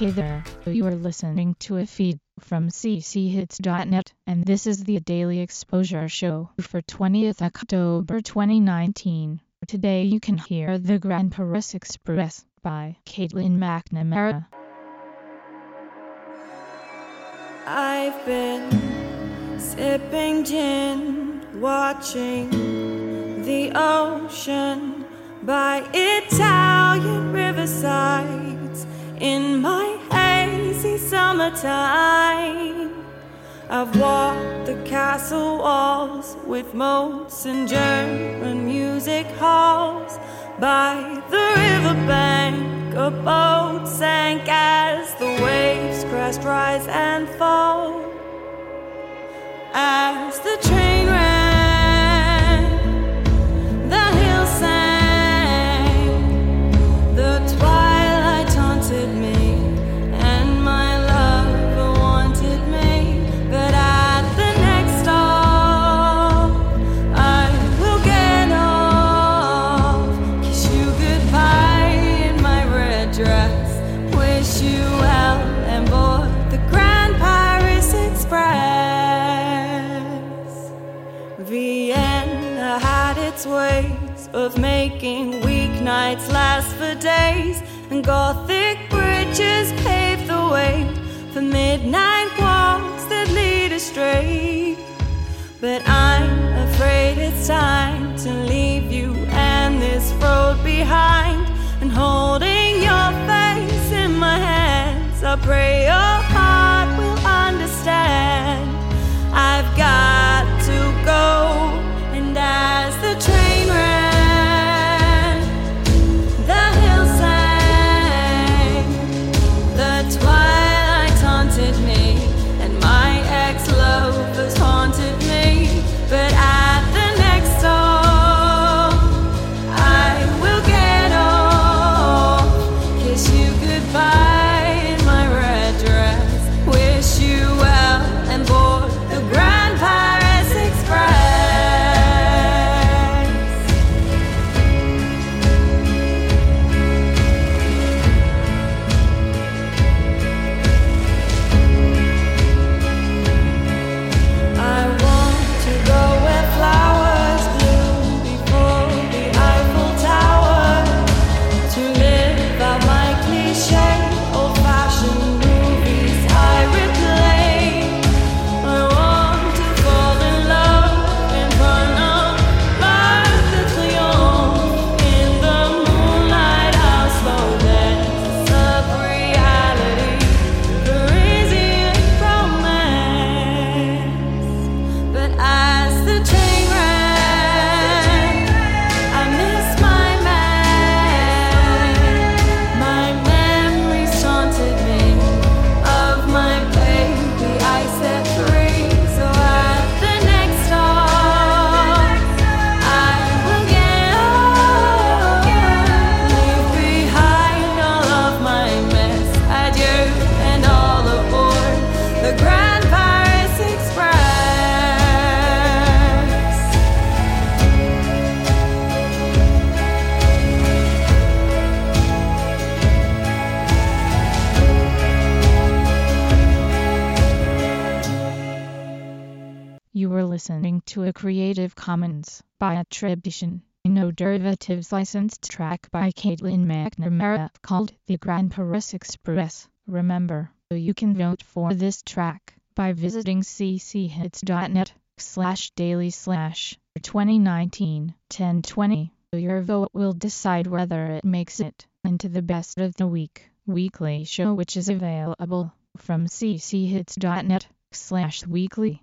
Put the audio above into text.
Hey there, you are listening to a feed from cchits.net, and this is the Daily Exposure Show for 20th October 2019. Today you can hear The Grand Paris Express by Caitlin McNamara. I've been sipping gin, watching the ocean by Italian riversides in my hazy summertime. I've walked the castle walls with moats and German music halls by the riverbank. A boat sank as the waves crest, rise and fall. As the train its ways of making weeknights last for days, and Gothic bridges pave the way for midnight walks that lead astray. But I'm afraid it's time to leave you and this road behind, and holding your face in my hands, I pray listening to a Creative Commons by attribution, no derivatives licensed track by Caitlin McNamara called The Grand Paris Express. Remember, you can vote for this track by visiting cchits.net slash daily slash 2019 1020. Your vote will decide whether it makes it into the best of the week weekly show which is available from cchits.net slash weekly.